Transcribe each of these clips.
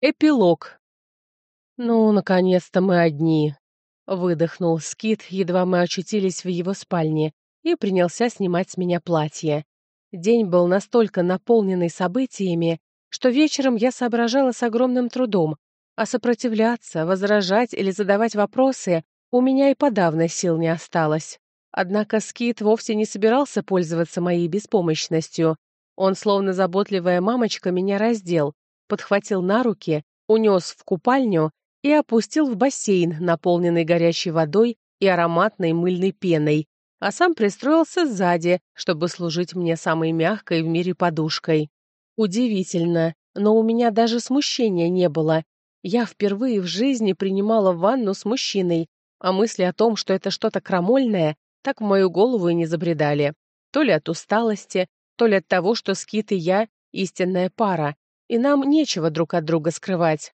Эпилог. «Ну, наконец-то мы одни», — выдохнул Скит, едва мы очутились в его спальне, и принялся снимать с меня платье. День был настолько наполненный событиями, что вечером я соображала с огромным трудом, а сопротивляться, возражать или задавать вопросы у меня и подавно сил не осталось. Однако Скит вовсе не собирался пользоваться моей беспомощностью. Он, словно заботливая мамочка, меня раздел, подхватил на руки, унес в купальню и опустил в бассейн, наполненный горячей водой и ароматной мыльной пеной, а сам пристроился сзади, чтобы служить мне самой мягкой в мире подушкой. Удивительно, но у меня даже смущения не было. Я впервые в жизни принимала ванну с мужчиной, а мысли о том, что это что-то крамольное, так в мою голову и не забредали. То ли от усталости, то ли от того, что Скит и я — истинная пара, и нам нечего друг от друга скрывать.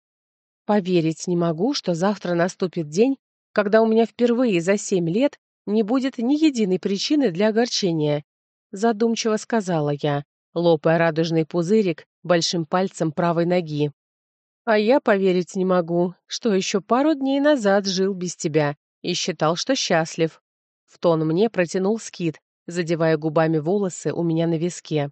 Поверить не могу, что завтра наступит день, когда у меня впервые за семь лет не будет ни единой причины для огорчения. Задумчиво сказала я, лопая радужный пузырик большим пальцем правой ноги. А я поверить не могу, что еще пару дней назад жил без тебя и считал, что счастлив. В тон мне протянул скит, задевая губами волосы у меня на виске.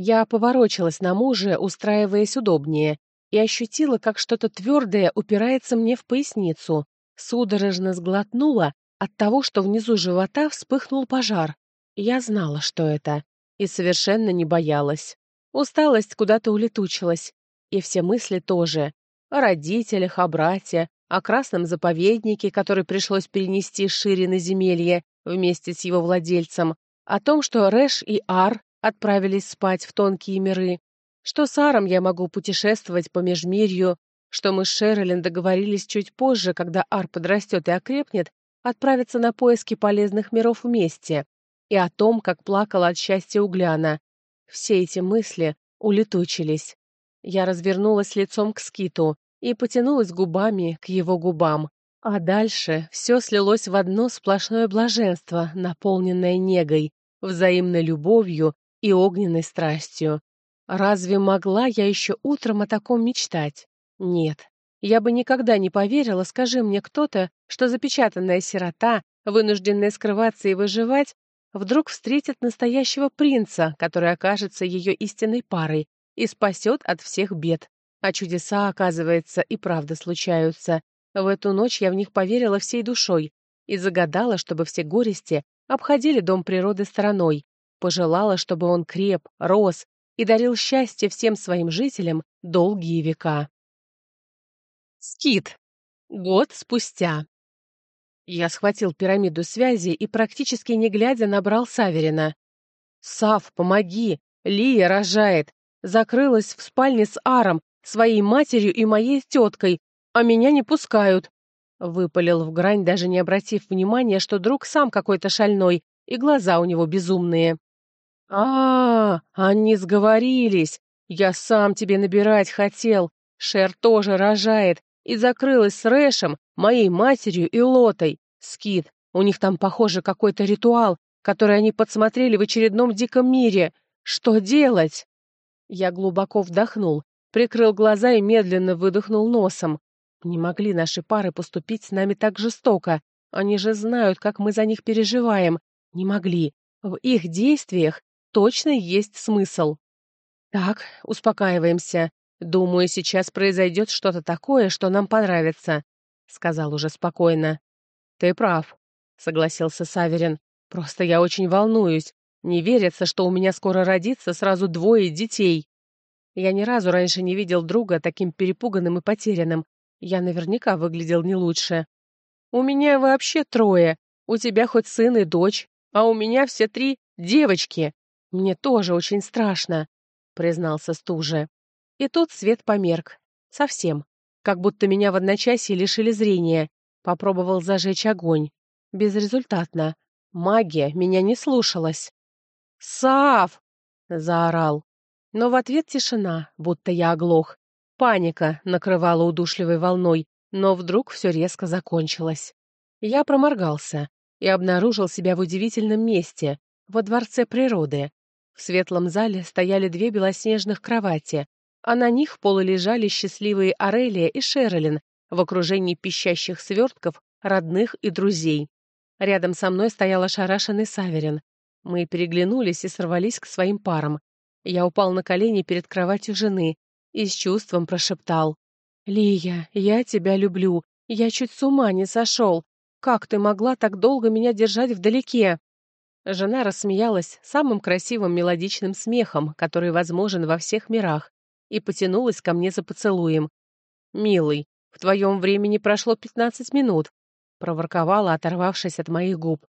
Я поворочилась на мужа, устраиваясь удобнее, и ощутила, как что-то твердое упирается мне в поясницу. Судорожно сглотнула от того, что внизу живота вспыхнул пожар. Я знала, что это, и совершенно не боялась. Усталость куда-то улетучилась, и все мысли тоже. О родителях, о брате, о красном заповеднике, который пришлось перенести шире на земелье вместе с его владельцем, о том, что Рэш и Ар отправились спать в тонкие миры, что с Аром я могу путешествовать по межмирью, что мы с Шерлин договорились чуть позже, когда Ар подрастет и окрепнет, отправиться на поиски полезных миров вместе, и о том, как плакала от счастья Угляна. Все эти мысли улетучились. Я развернулась лицом к скиту и потянулась губами к его губам. А дальше все слилось в одно сплошное блаженство, наполненное негой, взаимной любовью и огненной страстью. Разве могла я еще утром о таком мечтать? Нет. Я бы никогда не поверила, скажи мне кто-то, что запечатанная сирота, вынужденная скрываться и выживать, вдруг встретит настоящего принца, который окажется ее истинной парой и спасет от всех бед. А чудеса, оказывается, и правда случаются. В эту ночь я в них поверила всей душой и загадала, чтобы все горести обходили дом природы стороной, Пожелала, чтобы он креп, рос и дарил счастье всем своим жителям долгие века. Скит. Год спустя. Я схватил пирамиду связи и, практически не глядя, набрал Саверина. «Сав, помоги! Лия рожает! Закрылась в спальне с Аром, своей матерью и моей теткой, а меня не пускают!» Выпалил в грань, даже не обратив внимания, что друг сам какой-то шальной, и глаза у него безумные. А, они сговорились. Я сам тебе набирать хотел. Шер тоже рожает и закрылась с Рэшем, моей матерью и Лотой. Скит, у них там, похоже, какой-то ритуал, который они подсмотрели в очередном диком мире. Что делать? Я глубоко вдохнул, прикрыл глаза и медленно выдохнул носом. Не могли наши пары поступить с нами так жестоко. Они же знают, как мы за них переживаем. Не могли. В их действиях точно есть смысл. Так, успокаиваемся. Думаю, сейчас произойдет что-то такое, что нам понравится, сказал уже спокойно. Ты прав, согласился Саверин. Просто я очень волнуюсь. Не верится, что у меня скоро родится сразу двое детей. Я ни разу раньше не видел друга таким перепуганным и потерянным. Я наверняка выглядел не лучше. У меня вообще трое. У тебя хоть сын и дочь, а у меня все три девочки. «Мне тоже очень страшно», — признался Стуже. И тут свет померк. Совсем. Как будто меня в одночасье лишили зрения. Попробовал зажечь огонь. Безрезультатно. Магия меня не слушалась. «Сав!» — заорал. Но в ответ тишина, будто я оглох. Паника накрывала удушливой волной, но вдруг все резко закончилось. Я проморгался и обнаружил себя в удивительном месте, во дворце природы. В светлом зале стояли две белоснежных кровати, а на них полулежали счастливые Арелия и Шерлин в окружении пищащих свертков, родных и друзей. Рядом со мной стоял ошарашенный Саверин. Мы переглянулись и сорвались к своим парам. Я упал на колени перед кроватью жены и с чувством прошептал. «Лия, я тебя люблю. Я чуть с ума не сошел. Как ты могла так долго меня держать вдалеке?» Жена рассмеялась самым красивым мелодичным смехом, который возможен во всех мирах, и потянулась ко мне за поцелуем. «Милый, в твоем времени прошло пятнадцать минут», — проворковала, оторвавшись от моих губ.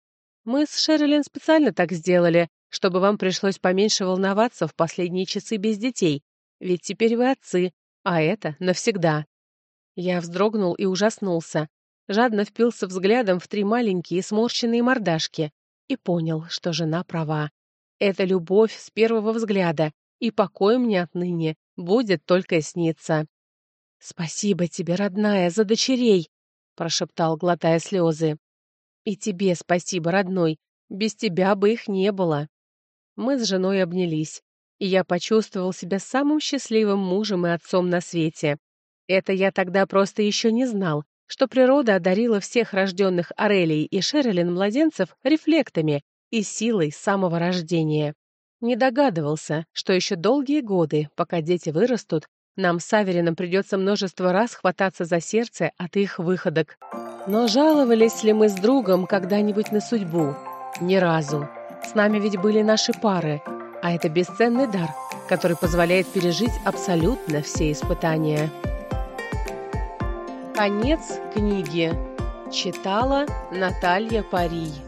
«Мы с Шерлин специально так сделали, чтобы вам пришлось поменьше волноваться в последние часы без детей, ведь теперь вы отцы, а это навсегда». Я вздрогнул и ужаснулся, жадно впился взглядом в три маленькие сморщенные мордашки и понял, что жена права. Это любовь с первого взгляда, и покой мне отныне будет только сниться. «Спасибо тебе, родная, за дочерей!» — прошептал, глотая слезы. «И тебе спасибо, родной, без тебя бы их не было». Мы с женой обнялись, и я почувствовал себя самым счастливым мужем и отцом на свете. Это я тогда просто еще не знал, что природа одарила всех рожденных Орелей и Шерлин младенцев рефлектами и силой самого рождения. Не догадывался, что еще долгие годы, пока дети вырастут, нам с Аверином придется множество раз хвататься за сердце от их выходок. Но жаловались ли мы с другом когда-нибудь на судьбу? Ни разу. С нами ведь были наши пары, а это бесценный дар, который позволяет пережить абсолютно все испытания. Конец книги. Читала Наталья Парий.